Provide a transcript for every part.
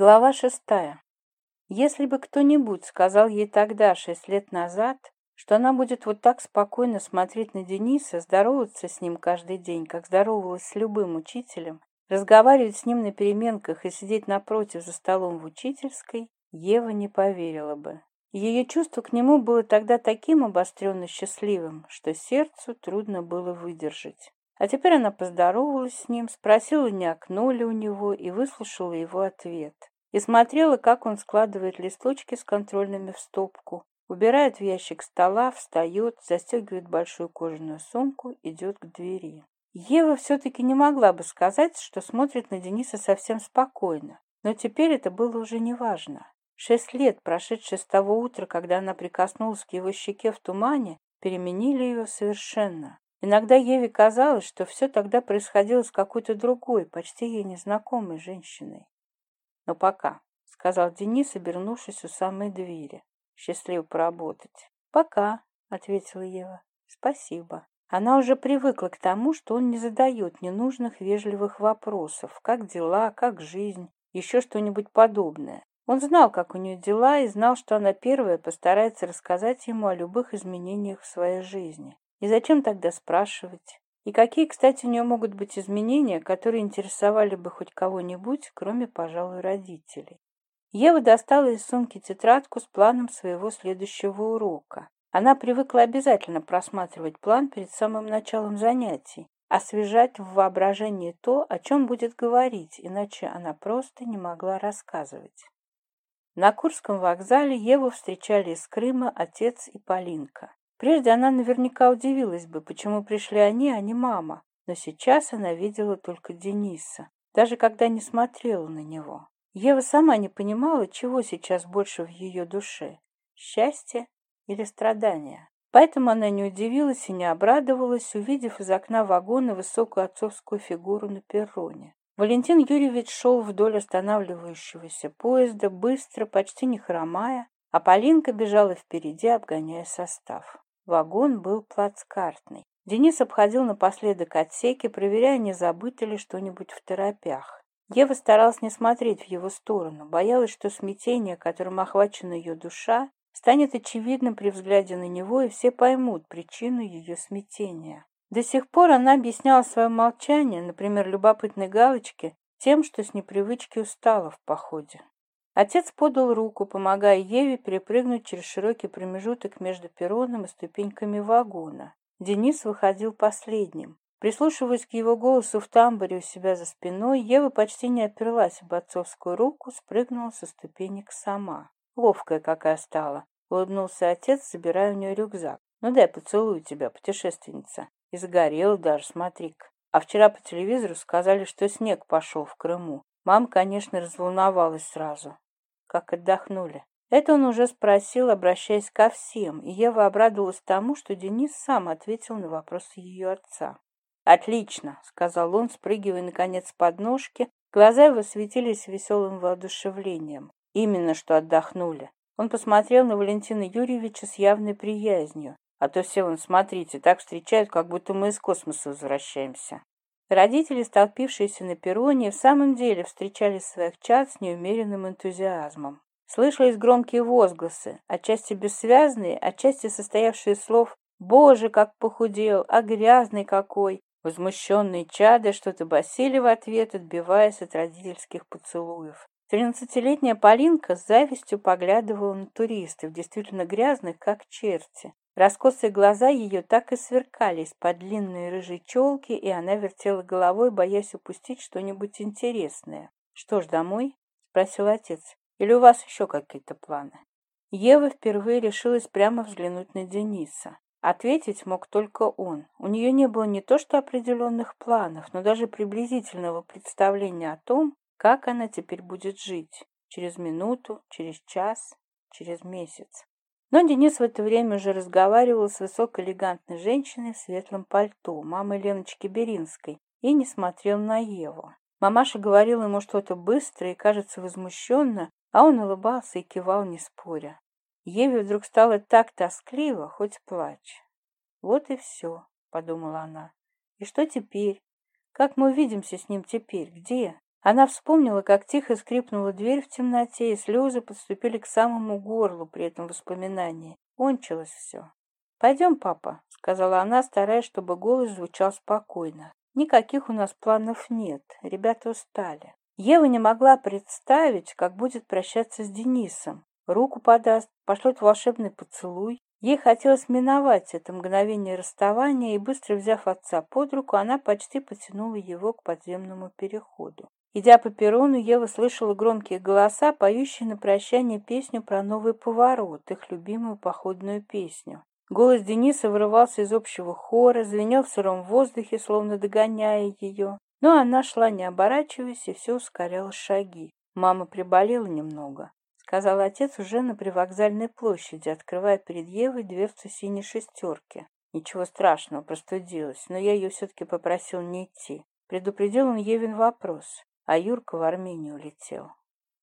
Глава шестая. Если бы кто-нибудь сказал ей тогда, шесть лет назад, что она будет вот так спокойно смотреть на Дениса, здороваться с ним каждый день, как здоровалась с любым учителем, разговаривать с ним на переменках и сидеть напротив за столом в учительской, Ева не поверила бы. Ее чувство к нему было тогда таким обостренно счастливым, что сердцу трудно было выдержать. А теперь она поздоровалась с ним, спросила, не окно ли у него, и выслушала его ответ и смотрела, как он складывает листочки с контрольными в стопку, убирает в ящик стола, встает, застегивает большую кожаную сумку, идет к двери. Ева все-таки не могла бы сказать, что смотрит на Дениса совсем спокойно, но теперь это было уже неважно. Шесть лет, прошедшие с того утра, когда она прикоснулась к его щеке в тумане, переменили ее совершенно. Иногда Еве казалось, что все тогда происходило с какой-то другой, почти ей незнакомой женщиной но пока», — сказал Денис, обернувшись у самой двери, Счастливо поработать. «Пока», — ответила Ева. «Спасибо». Она уже привыкла к тому, что он не задает ненужных вежливых вопросов, как дела, как жизнь, еще что-нибудь подобное. Он знал, как у нее дела, и знал, что она первая постарается рассказать ему о любых изменениях в своей жизни. И зачем тогда спрашивать? И какие, кстати, у нее могут быть изменения, которые интересовали бы хоть кого-нибудь, кроме, пожалуй, родителей? Ева достала из сумки тетрадку с планом своего следующего урока. Она привыкла обязательно просматривать план перед самым началом занятий, освежать в воображении то, о чем будет говорить, иначе она просто не могла рассказывать. На Курском вокзале Еву встречали из Крыма отец и Полинка. Прежде она наверняка удивилась бы, почему пришли они, а не мама, но сейчас она видела только Дениса, даже когда не смотрела на него. Ева сама не понимала, чего сейчас больше в ее душе – счастье или страдания. Поэтому она не удивилась и не обрадовалась, увидев из окна вагона высокую отцовскую фигуру на перроне. Валентин Юрьевич шел вдоль останавливающегося поезда, быстро, почти не хромая, а Полинка бежала впереди, обгоняя состав. Вагон был плацкартный. Денис обходил напоследок отсеки, проверяя, не забыто ли что-нибудь в торопях. Ева старалась не смотреть в его сторону, боялась, что смятение, которым охвачена ее душа, станет очевидным при взгляде на него, и все поймут причину ее смятения. До сих пор она объясняла свое молчание, например, любопытной галочке, тем, что с непривычки устала в походе. Отец подал руку, помогая Еве перепрыгнуть через широкий промежуток между перроном и ступеньками вагона. Денис выходил последним. Прислушиваясь к его голосу в тамбуре у себя за спиной, Ева почти не оперлась об отцовскую руку, спрыгнула со ступенек сама. «Ловкая какая стала!» — улыбнулся отец, забирая у нее рюкзак. «Ну дай поцелую тебя, путешественница!» И загорела даже, смотри-ка. А вчера по телевизору сказали, что снег пошел в Крыму. Мама, конечно, разволновалась сразу как отдохнули. Это он уже спросил, обращаясь ко всем, и Ева обрадовалась тому, что Денис сам ответил на вопросы ее отца. «Отлично!» — сказал он, спрыгивая, наконец, с подножки. Глаза его светились веселым воодушевлением. «Именно что отдохнули!» Он посмотрел на Валентина Юрьевича с явной приязнью. «А то все, вон, смотрите, так встречают, как будто мы из космоса возвращаемся». Родители, столпившиеся на перроне, в самом деле встречали своих чад с неумеренным энтузиазмом. Слышались громкие возгласы, отчасти бессвязные, отчасти состоявшие слов «Боже, как похудел! А грязный какой!» Возмущенные чады что-то басили в ответ, отбиваясь от родительских поцелуев. Тринадцатилетняя Полинка с завистью поглядывала на туристов, действительно грязных, как черти раскосы глаза ее так и сверкались под длинной рыжей челки, и она вертела головой, боясь упустить что-нибудь интересное. «Что ж, домой?» — спросил отец. «Или у вас еще какие-то планы?» Ева впервые решилась прямо взглянуть на Дениса. Ответить мог только он. У нее не было не то что определенных планов, но даже приблизительного представления о том, как она теперь будет жить. Через минуту, через час, через месяц. Но Денис в это время уже разговаривал с высокой элегантной женщиной в светлом пальто, мамой Леночки Беринской, и не смотрел на Еву. Мамаша говорила ему что-то быстро и, кажется, возмущенно, а он улыбался и кивал, не споря. Еве вдруг стало так тоскливо, хоть плачь. «Вот и все», — подумала она. «И что теперь? Как мы увидимся с ним теперь? Где?» Она вспомнила, как тихо скрипнула дверь в темноте, и слезы подступили к самому горлу при этом воспоминании. Кончилось все. «Пойдем, папа», — сказала она, стараясь, чтобы голос звучал спокойно. «Никаких у нас планов нет. Ребята устали». Ева не могла представить, как будет прощаться с Денисом. Руку подаст, пошлет волшебный поцелуй. Ей хотелось миновать это мгновение расставания, и быстро взяв отца под руку, она почти потянула его к подземному переходу. Идя по перрону, Ева слышала громкие голоса, поющие на прощание песню про новый поворот, их любимую походную песню. Голос Дениса вырывался из общего хора, звенел в сыром воздухе, словно догоняя ее. Но она шла, не оборачиваясь, и все ускоряла шаги. Мама приболела немного, сказал отец уже на привокзальной площади, открывая перед Евой дверцу синей шестерки. Ничего страшного, простудилась, но я ее все-таки попросил не идти. Предупредил он Евин вопрос а Юрка в Армению улетел.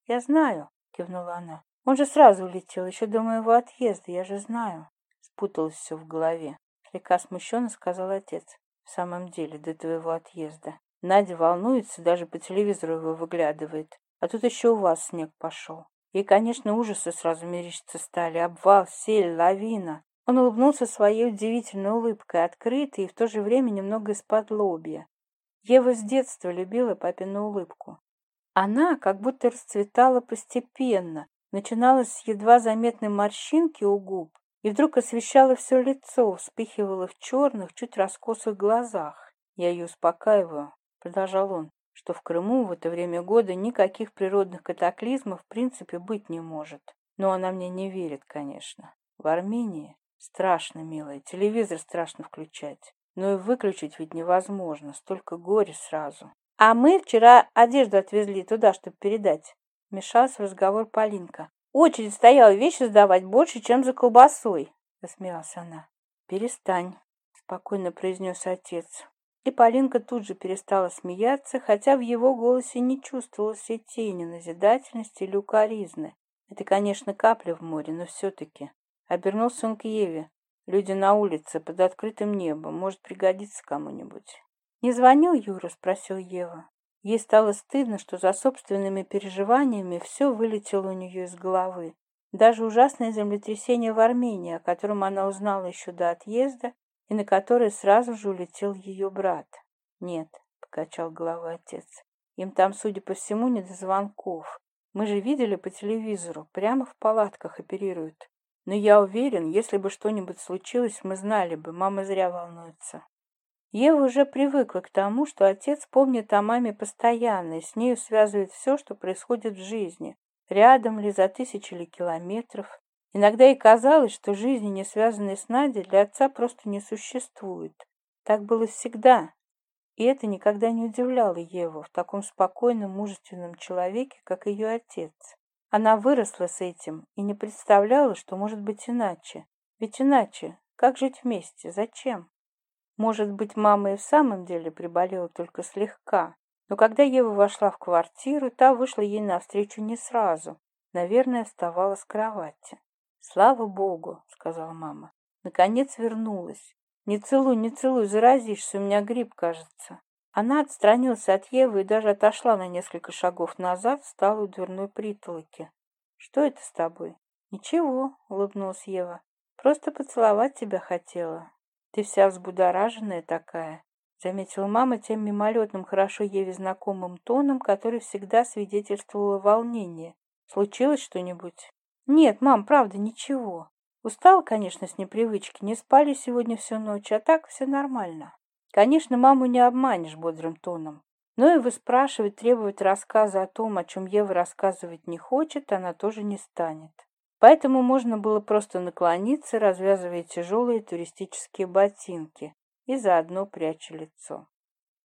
Я знаю, кивнула она. Он же сразу улетел, еще до моего отъезда, я же знаю. Спуталось все в голове. Слегка смущенно сказал отец. В самом деле, до твоего отъезда. Надя волнуется, даже по телевизору его выглядывает. А тут еще у вас снег пошел. И, конечно, ужасы сразу мерещиться стали. Обвал, сель, лавина. Он улыбнулся своей удивительной улыбкой, открытой и в то же время немного из-под лобья. Ева с детства любила папину улыбку. Она как будто расцветала постепенно, начиналась с едва заметной морщинки у губ и вдруг освещала все лицо, вспыхивала в черных, чуть раскосых глазах. «Я ее успокаиваю», — продолжал он, «что в Крыму в это время года никаких природных катаклизмов в принципе быть не может. Но она мне не верит, конечно. В Армении страшно, милая, телевизор страшно включать но и выключить ведь невозможно, столько горя сразу. А мы вчера одежду отвезли туда, чтобы передать. Мешался в разговор Полинка. Очередь стояла вещи сдавать больше, чем за колбасой, засмеялась она. Перестань, спокойно произнес отец. И Полинка тут же перестала смеяться, хотя в его голосе не чувствовалось и тени назидательности или укоризны. Это, конечно, капля в море, но все-таки. Обернулся он к Еве. Люди на улице под открытым небом. Может пригодиться кому-нибудь. Не звонил Юра, спросил Ева. Ей стало стыдно, что за собственными переживаниями все вылетело у нее из головы. Даже ужасное землетрясение в Армении, о котором она узнала еще до отъезда, и на которое сразу же улетел ее брат. «Нет», — покачал головой отец, — «им там, судя по всему, не до звонков. Мы же видели по телевизору, прямо в палатках оперируют но я уверен, если бы что-нибудь случилось, мы знали бы, мама зря волнуется. Ева уже привыкла к тому, что отец помнит о маме постоянно и с нею связывает все, что происходит в жизни, рядом ли, за тысячи ли километров. Иногда ей казалось, что жизни, не связанные с Надей, для отца просто не существует. Так было всегда. И это никогда не удивляло Еву в таком спокойном, мужественном человеке, как ее отец. Она выросла с этим и не представляла, что может быть иначе. Ведь иначе, как жить вместе, зачем? Может быть, мама и в самом деле приболела только слегка, но когда Ева вошла в квартиру, та вышла ей навстречу не сразу. Наверное, вставала с кровати. «Слава Богу!» — сказала мама. Наконец вернулась. «Не целуй, не целуй, заразишься, у меня грипп, кажется» она отстранилась от Евы и даже отошла на несколько шагов назад, стала у дверной притолоки. «Что это с тобой?» «Ничего», — улыбнулась Ева. «Просто поцеловать тебя хотела. Ты вся взбудораженная такая», — заметила мама тем мимолетным, хорошо Еве знакомым тоном, который всегда свидетельствовало волнение. «Случилось что-нибудь?» «Нет, мам, правда, ничего. Устала, конечно, с непривычки, не спали сегодня всю ночь, а так все нормально». Конечно, маму не обманешь бодрым тоном. Но его спрашивать, требовать рассказа о том, о чем Ева рассказывать не хочет, она тоже не станет. Поэтому можно было просто наклониться, развязывая тяжелые туристические ботинки и заодно пряча лицо.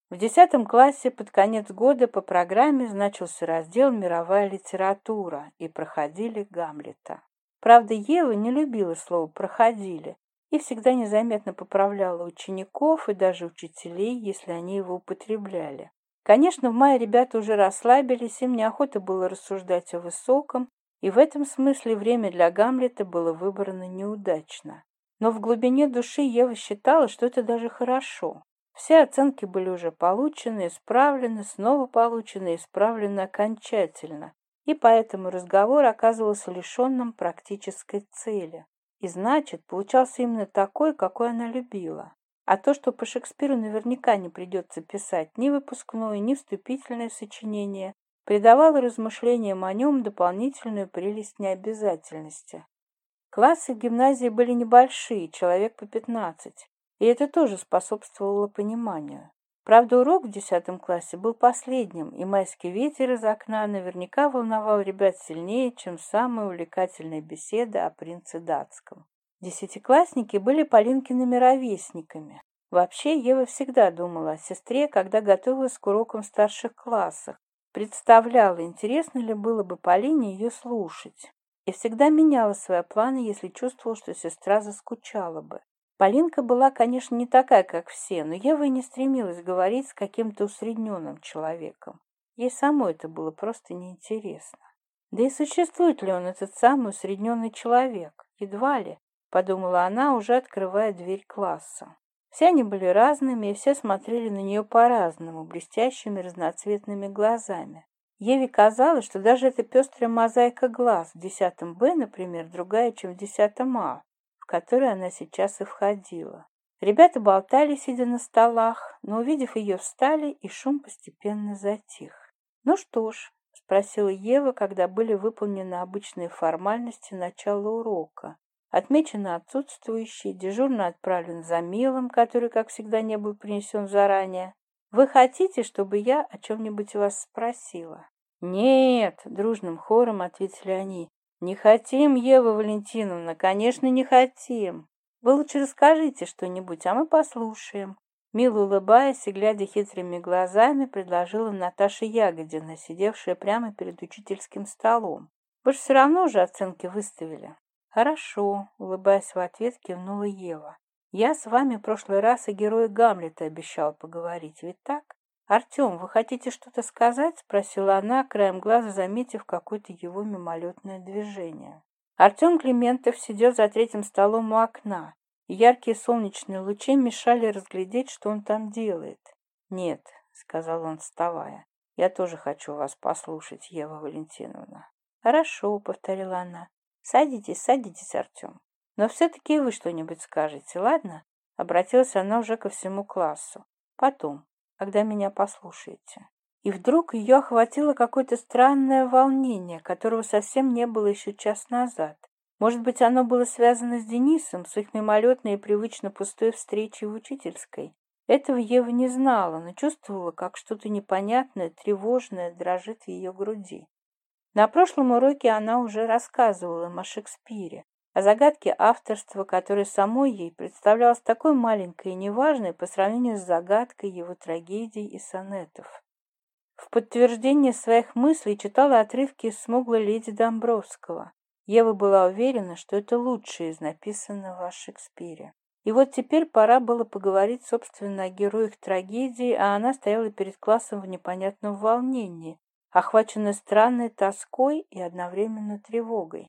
В 10 классе под конец года по программе значился раздел «Мировая литература» и проходили Гамлета. Правда, Ева не любила слово «проходили», и всегда незаметно поправляла учеников и даже учителей, если они его употребляли. Конечно, в мае ребята уже расслабились, им неохота было рассуждать о высоком, и в этом смысле время для Гамлета было выбрано неудачно. Но в глубине души Ева считала, что это даже хорошо. Все оценки были уже получены, исправлены, снова получены, исправлены окончательно, и поэтому разговор оказывался лишенным практической цели и значит получался именно такой, какой она любила. А то, что по Шекспиру наверняка не придется писать ни выпускное, ни вступительное сочинение, придавало размышлениям о нем дополнительную прелесть необязательности. Классы в гимназии были небольшие, человек по 15, и это тоже способствовало пониманию. Правда, урок в десятом классе был последним, и майский ветер из окна наверняка волновал ребят сильнее, чем самая увлекательная беседа о принце датском. Десятиклассники были Полинкиными ровесниками. Вообще, Ева всегда думала о сестре, когда готовилась к урокам в старших классах, представляла, интересно ли было бы Полине ее слушать, и всегда меняла свои планы, если чувствовала, что сестра заскучала бы. Полинка была, конечно, не такая, как все, но Ева и не стремилась говорить с каким-то усредненным человеком. Ей самой это было просто неинтересно. Да и существует ли он, этот самый усредненный человек? Едва ли, подумала она, уже открывая дверь класса. Все они были разными, и все смотрели на нее по-разному, блестящими разноцветными глазами. Еве казалось, что даже эта пестрая мозаика глаз в 10 Б, например, другая, чем в 10 А, которую она сейчас и входила. Ребята болтали, сидя на столах, но, увидев ее, встали, и шум постепенно затих. «Ну что ж», — спросила Ева, когда были выполнены обычные формальности начала урока. Отмечено отсутствующие, дежурно отправлен за милом, который, как всегда, не был принесен заранее. «Вы хотите, чтобы я о чем-нибудь вас спросила?» «Нет», — дружным хором ответили они. «Не хотим, Ева Валентиновна, конечно, не хотим. Вы лучше расскажите что-нибудь, а мы послушаем». Мило улыбаясь и глядя хитрыми глазами, предложила Наташа Ягодина, сидевшая прямо перед учительским столом. «Вы же все равно уже оценки выставили». «Хорошо», — улыбаясь в ответ, кивнула Ева. «Я с вами в прошлый раз о герое Гамлета обещал поговорить, ведь так?» «Артем, вы хотите что-то сказать?» – спросила она, краем глаза заметив какое-то его мимолетное движение. Артем Климентов сидел за третьим столом у окна, яркие солнечные лучи мешали разглядеть, что он там делает. «Нет», — сказал он, вставая, — «я тоже хочу вас послушать, Ева Валентиновна». «Хорошо», — повторила она. «Садитесь, садитесь, Артем. Но все-таки вы что-нибудь скажете, ладно?» Обратилась она уже ко всему классу. «Потом, когда меня послушаете. И вдруг ее охватило какое-то странное волнение, которого совсем не было еще час назад. Может быть, оно было связано с Денисом, с их мимолетной и привычно пустой встречей в учительской. Этого Ева не знала, но чувствовала, как что-то непонятное, тревожное дрожит в ее груди. На прошлом уроке она уже рассказывала им о Шекспире, а загадки авторства, которые самой ей представлялось такой маленькой и неважной по сравнению с загадкой его трагедий и сонетов. В подтверждение своих мыслей читала отрывки из смуглой леди Домбровского. Ева была уверена, что это лучшее из написанного о Шекспире. И вот теперь пора было поговорить, собственно, о героях трагедии, а она стояла перед классом в непонятном волнении, охваченной странной тоской и одновременно тревогой.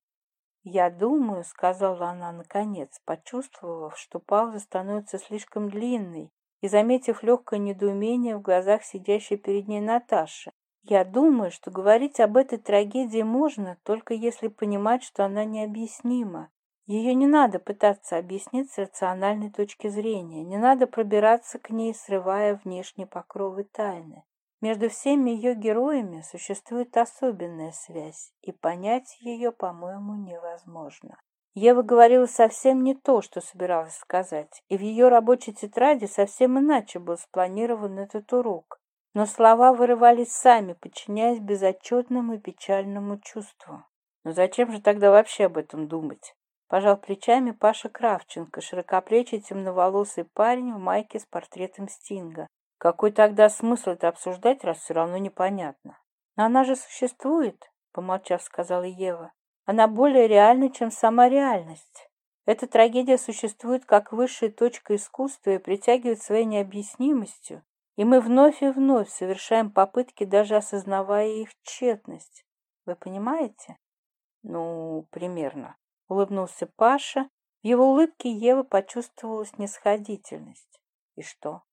Я думаю, сказала она наконец, почувствовав, что пауза становится слишком длинной, и заметив легкое недоумение в глазах сидящей перед ней Наташи. Я думаю, что говорить об этой трагедии можно, только если понимать, что она необъяснима. Ее не надо пытаться объяснить с рациональной точки зрения, не надо пробираться к ней, срывая внешние покровы тайны. Между всеми ее героями существует особенная связь, и понять ее, по-моему, невозможно. Ева говорила совсем не то, что собиралась сказать, и в ее рабочей тетради совсем иначе был спланирован этот урок. Но слова вырывались сами, подчиняясь безотчетному и печальному чувству. Но зачем же тогда вообще об этом думать? Пожал плечами Паша Кравченко, широкоплечий темноволосый парень в майке с портретом Стинга, какой тогда смысл это обсуждать раз все равно непонятно? Но она же существует помолчав сказала ева. Она более реальна чем сама реальность. Эта трагедия существует как высшая точка искусства и притягивает своей необъяснимостью и мы вновь и вновь совершаем попытки даже осознавая их тщетность. Вы понимаете? Ну примерно улыбнулся паша. В его улыбке ева почувствовала снисходительность. И что?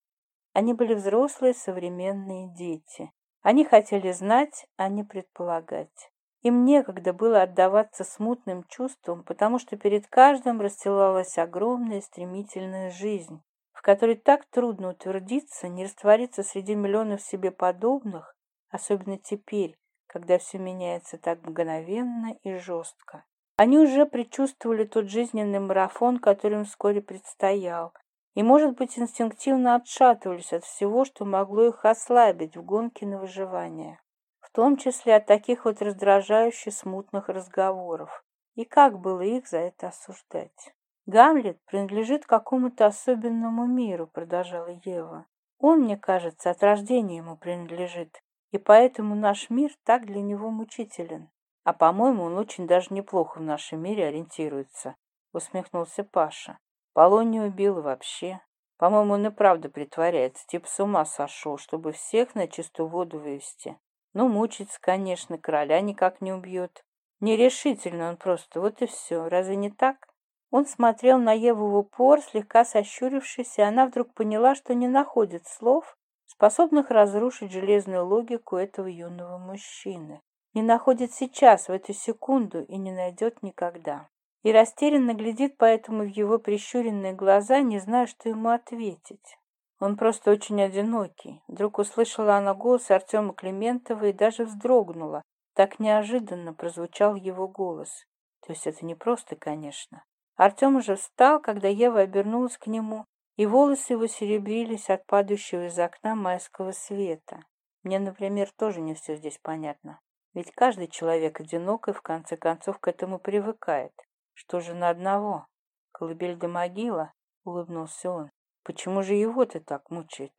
Они были взрослые современные дети. Они хотели знать, а не предполагать. Им некогда было отдаваться смутным чувствам, потому что перед каждым расстилалась огромная стремительная жизнь, в которой так трудно утвердиться, не раствориться среди миллионов себе подобных, особенно теперь, когда все меняется так мгновенно и жестко. Они уже предчувствовали тот жизненный марафон, который им вскоре предстоял, и может быть инстинктивно отшатывались от всего, что могло их ослабить в гонке на выживание, в том числе от таких вот раздражающих смутных разговоров. И как было их за это осуждать? «Гамлет принадлежит какому-то особенному миру», — продолжала Ева. «Он, мне кажется, от рождения ему принадлежит, и поэтому наш мир так для него мучителен. А, по-моему, он очень даже неплохо в нашем мире ориентируется», — усмехнулся Паша. Полонию убил вообще. По-моему, он и правда притворяется, типа с ума сошел, чтобы всех на чистую воду вывести. Ну, мучается, конечно, короля никак не убьет. Нерешительно он просто, вот и все. Разве не так? Он смотрел на Еву в упор, слегка сощурившись, и она вдруг поняла, что не находит слов, способных разрушить железную логику этого юного мужчины. Не находит сейчас, в эту секунду, и не найдет никогда и растерянно глядит поэтому в его прищуренные глаза, не зная, что ему ответить. Он просто очень одинокий. Вдруг услышала она голос Артема Климентова и даже вздрогнула. Так неожиданно прозвучал его голос. То есть это не просто, конечно. Артем уже встал, когда Ева обернулась к нему, и волосы его серебрились от падающего из окна майского света. Мне, например, тоже не все здесь понятно. Ведь каждый человек одинок и в конце концов к этому привыкает что же на одного? Колыбель да могила, улыбнулся он. Почему же его-то так мучает?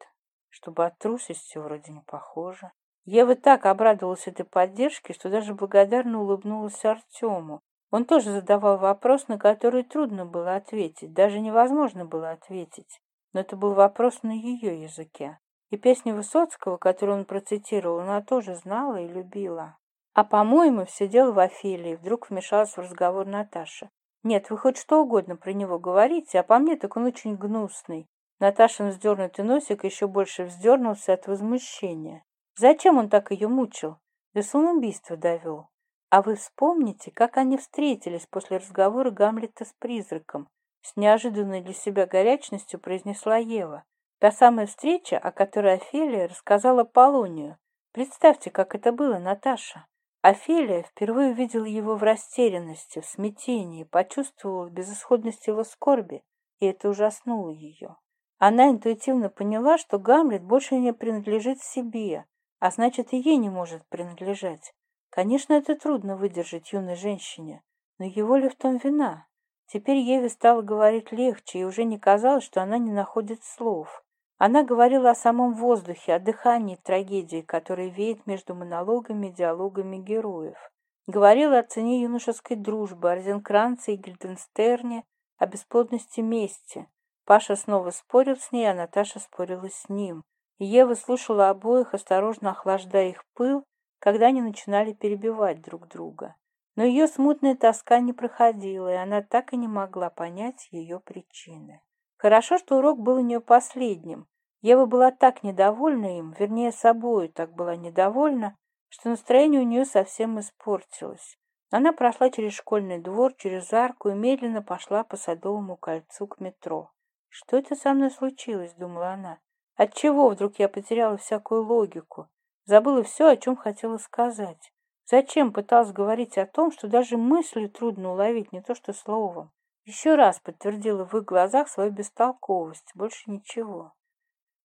Чтобы от трусости вроде не похоже. Ева так обрадовалась этой поддержке, что даже благодарно улыбнулась Артему. Он тоже задавал вопрос, на который трудно было ответить, даже невозможно было ответить. Но это был вопрос на ее языке. И песню Высоцкого, которую он процитировал, она тоже знала и любила. А, по-моему, все дело в Афилии. Вдруг вмешалась в разговор Наташа. Нет, вы хоть что угодно про него говорите, а по мне так он очень гнусный. Наташин вздернутый носик еще больше вздернулся от возмущения. Зачем он так ее мучил? До самоубийства довел. А вы вспомните, как они встретились после разговора Гамлета с призраком. С неожиданной для себя горячностью произнесла Ева. Та самая встреча, о которой Офелия рассказала Полонию. Представьте, как это было, Наташа. Офелия впервые видела его в растерянности, в смятении, почувствовала безысходность его скорби, и это ужаснуло ее. Она интуитивно поняла, что Гамлет больше не принадлежит себе, а значит и ей не может принадлежать. Конечно, это трудно выдержать юной женщине, но его ли в том вина? Теперь Еве стало говорить легче, и уже не казалось, что она не находит слов. Она говорила о самом воздухе, о дыхании трагедии, которая веет между монологами и диалогами героев. Говорила о цене юношеской дружбы, о Розенкранце и Гильденстерне, о бесплодности мести. Паша снова спорил с ней, а Наташа спорила с ним. Ева слушала обоих, осторожно охлаждая их пыл, когда они начинали перебивать друг друга. Но ее смутная тоска не проходила, и она так и не могла понять ее причины. Хорошо, что урок был у нее последним. Ева была так недовольна им, вернее, собою так была недовольна, что настроение у нее совсем испортилось. Она прошла через школьный двор, через арку и медленно пошла по садовому кольцу к метро. «Что это со мной случилось?» — думала она. «Отчего вдруг я потеряла всякую логику? Забыла все, о чем хотела сказать. Зачем пыталась говорить о том, что даже мыслью трудно уловить, не то что словом? Еще раз подтвердила в их глазах свою бестолковость, больше ничего.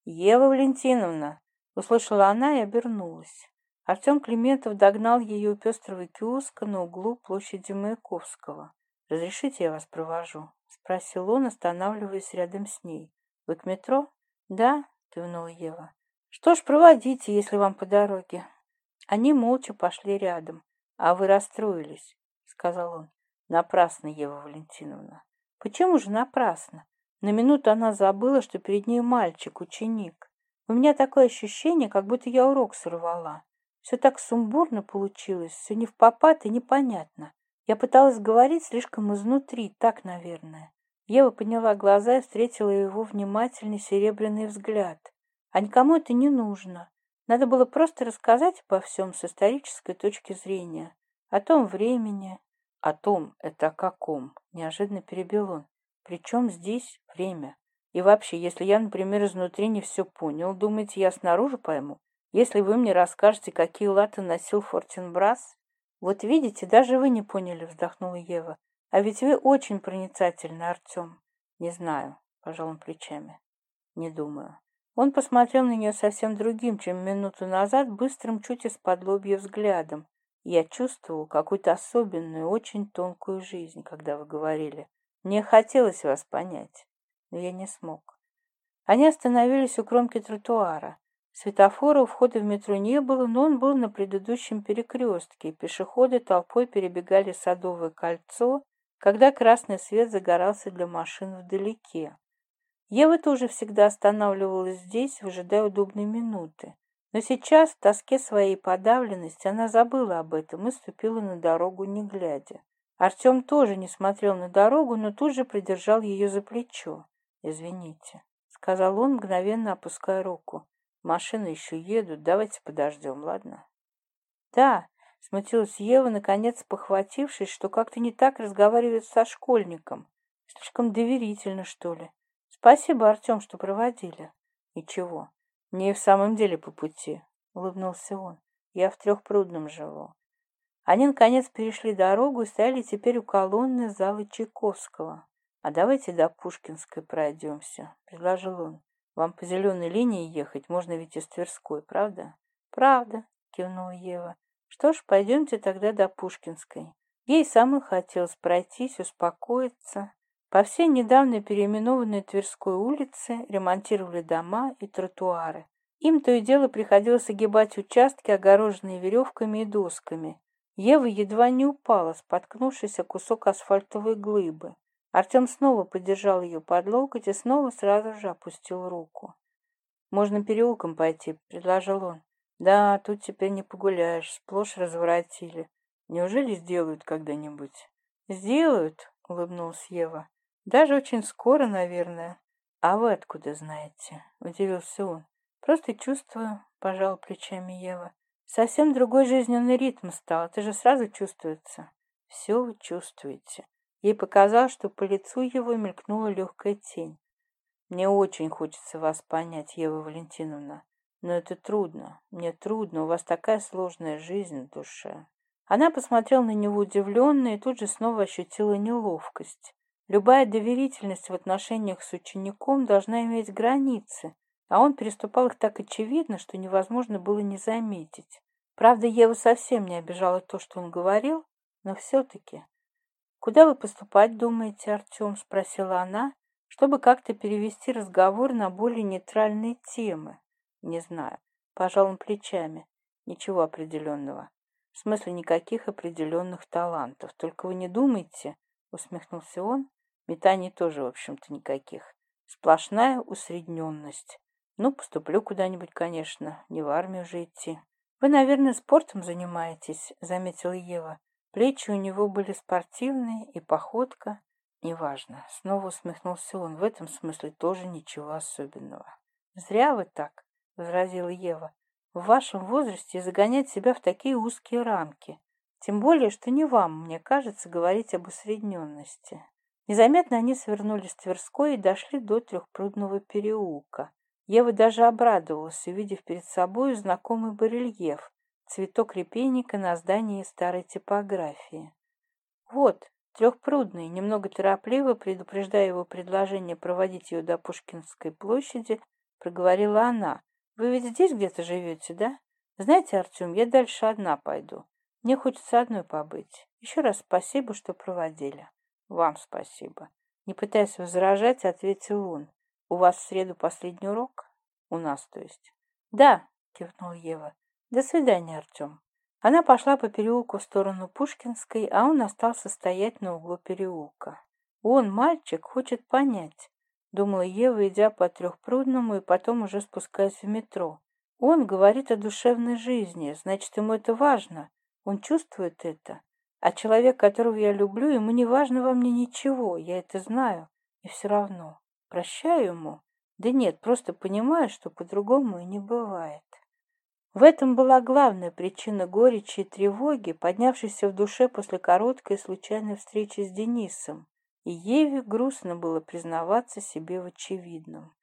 «Ева Валентиновна!» — услышала она и обернулась. Артем Климентов догнал ее у пестрого киоска на углу площади Маяковского. «Разрешите, я вас провожу?» — спросил он, останавливаясь рядом с ней. «Вы к метро?» «Да», — кивнула Ева. «Что ж, проводите, если вам по дороге». Они молча пошли рядом. «А вы расстроились», — сказал он. Напрасно, Ева Валентиновна. Почему же напрасно? На минуту она забыла, что перед ней мальчик, ученик. У меня такое ощущение, как будто я урок сорвала. Все так сумбурно получилось, все не в попад и непонятно. Я пыталась говорить слишком изнутри, так, наверное. Ева подняла глаза и встретила его внимательный серебряный взгляд. А никому это не нужно. Надо было просто рассказать обо всем с исторической точки зрения. О том времени, о том, это каком, неожиданно перебил он. Причем здесь время? И вообще, если я, например, изнутри не все понял, думаете, я снаружи пойму? Если вы мне расскажете, какие латы носил Фортенбрас? Вот видите, даже вы не поняли, вздохнула Ева. А ведь вы очень проницательны, Артем. Не знаю, пожал он плечами. Не думаю. Он посмотрел на нее совсем другим, чем минуту назад, быстрым, чуть из-под взглядом. Я чувствовал какую-то особенную, очень тонкую жизнь, когда вы говорили. Мне хотелось вас понять, но я не смог. Они остановились у кромки тротуара. Светофора у входа в метро не было, но он был на предыдущем перекрестке, пешеходы толпой перебегали Садовое кольцо, когда красный свет загорался для машин вдалеке. Ева тоже всегда останавливалась здесь, выжидая удобной минуты. Но сейчас в тоске своей подавленности она забыла об этом и ступила на дорогу, не глядя. Артем тоже не смотрел на дорогу, но тут же придержал ее за плечо. «Извините», — сказал он, мгновенно опуская руку. «Машины еще едут, давайте подождем, ладно?» «Да», — смутилась Ева, наконец похватившись, что как-то не так разговаривает со школьником. «Слишком доверительно, что ли?» «Спасибо, Артем, что проводили». «Ничего, не в самом деле по пути, — улыбнулся он. Я в Трехпрудном живу. Они, наконец, перешли дорогу и стояли теперь у колонны зала Чайковского. «А давайте до Пушкинской пройдемся», — предложил он. «Вам по зеленой линии ехать можно ведь из Тверской, правда?» «Правда», — кивнула Ева. «Что ж, пойдемте тогда до Пушкинской». Ей самой хотелось пройтись, успокоиться. По всей недавно переименованной Тверской улице ремонтировали дома и тротуары. Им то и дело приходилось огибать участки, огороженные веревками и досками. Ева едва не упала, споткнувшись о кусок асфальтовой глыбы. Артем снова поддержал ее под локоть и снова сразу же опустил руку. «Можно переулком пойти», — предложил он. «Да, тут теперь не погуляешь, сплошь разворотили. Неужели сделают когда-нибудь?» «Сделают», — улыбнулась Ева даже очень скоро, наверное. А вы откуда знаете? Удивился он. Просто чувствую, пожал плечами Ева. Совсем другой жизненный ритм стал, а это же сразу чувствуется. Все вы чувствуете. Ей показалось, что по лицу его мелькнула легкая тень. Мне очень хочется вас понять, Ева Валентиновна. Но это трудно. Мне трудно. У вас такая сложная жизнь в душе. Она посмотрела на него удивленно и тут же снова ощутила неловкость. Любая доверительность в отношениях с учеником должна иметь границы, а он переступал их так очевидно, что невозможно было не заметить. Правда, Ева совсем не обижала то, что он говорил, но все-таки. «Куда вы поступать, думаете, Артем?» – спросила она, чтобы как-то перевести разговор на более нейтральные темы. «Не знаю». Пожал он плечами. «Ничего определенного. В смысле никаких определенных талантов. Только вы не думайте», – усмехнулся он, Метание тоже, в общем-то, никаких. Сплошная усредненность. Ну, поступлю куда-нибудь, конечно, не в армию же идти. Вы, наверное, спортом занимаетесь, заметила Ева. Плечи у него были спортивные и походка. Неважно. Снова усмехнулся он. В этом смысле тоже ничего особенного. Зря вы так, возразила Ева. В вашем возрасте загонять себя в такие узкие рамки. Тем более, что не вам, мне кажется, говорить об усредненности. Незаметно они свернули с Тверской и дошли до трехпрудного переулка. Ева даже обрадовалась, увидев перед собой знакомый барельеф, цветок репейника на здании старой типографии. Вот, трехпрудный, немного торопливо, предупреждая его предложение проводить ее до Пушкинской площади, проговорила она. «Вы ведь здесь где-то живете, да? Знаете, Артем, я дальше одна пойду. Мне хочется одной побыть. Еще раз спасибо, что проводили» вам спасибо. Не пытаясь возражать, ответил он. У вас в среду последний урок? У нас, то есть. Да, кивнул Ева. До свидания, Артем. Она пошла по переулку в сторону Пушкинской, а он остался стоять на углу переулка. Он, мальчик, хочет понять, думала Ева, идя по трехпрудному и потом уже спускаясь в метро. Он говорит о душевной жизни, значит, ему это важно. Он чувствует это. А человек, которого я люблю, ему не важно во мне ничего, я это знаю, и все равно. Прощаю ему? Да нет, просто понимаю, что по-другому и не бывает. В этом была главная причина горечи и тревоги, поднявшейся в душе после короткой случайной встречи с Денисом, и Еве грустно было признаваться себе в очевидном.